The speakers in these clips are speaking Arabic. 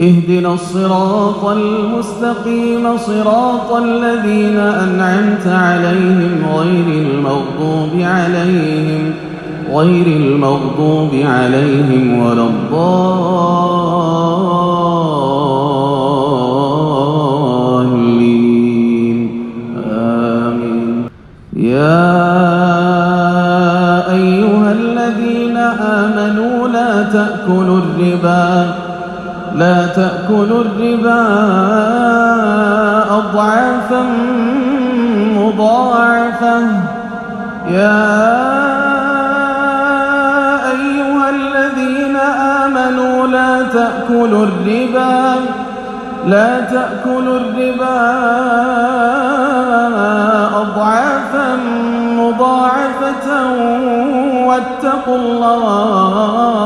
اهدنا الصراط المستقيم صراط الذين أنعمت عليهم غير المغضوب عليهم غير المغضوب عليهم ولا الضالين. آمين. يا أيها الذين آمنوا لا تأكلوا الربا تأكلوا الربا أضعافا مضاعفة. يا أيها الذين آمنوا لا تأكلوا الربا لا تأكلوا الربا أضعافا مضاعفة واتقوا الله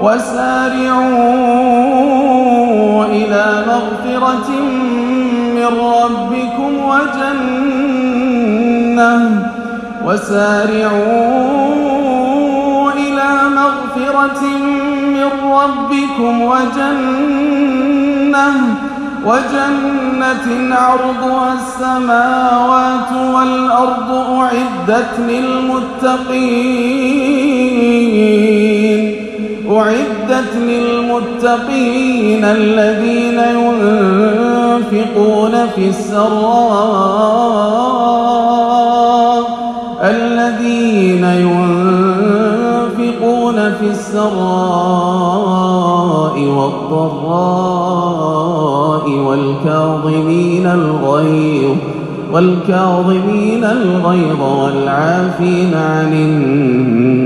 وسارعوا إلى مغفرة من ربكم وجنة. وسارعوا إلى مغفرة من ربكم وجنة. وجنة عرضها السماوات والأرض أعدت للمتقين. أعدت للمتقين الذين ينفقون في السراء الذين ينفقون في السراء والضراء والكاظمين الغيظ والكاظمين الغيظ والعافين عن الناس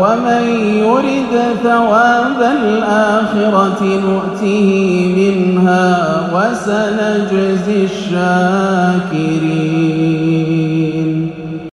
ومن يرد ثواب الآخرة نؤته منها وسنجزي الشاكرين